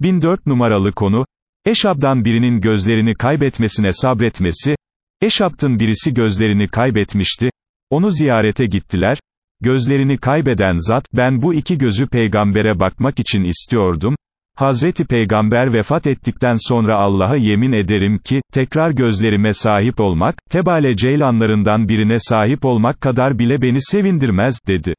1004 numaralı konu, Eşab'dan birinin gözlerini kaybetmesine sabretmesi, Eşab'tın birisi gözlerini kaybetmişti, onu ziyarete gittiler, gözlerini kaybeden zat, ben bu iki gözü peygambere bakmak için istiyordum, Hazreti Peygamber vefat ettikten sonra Allah'a yemin ederim ki, tekrar gözlerime sahip olmak, tebale ceylanlarından birine sahip olmak kadar bile beni sevindirmez, dedi.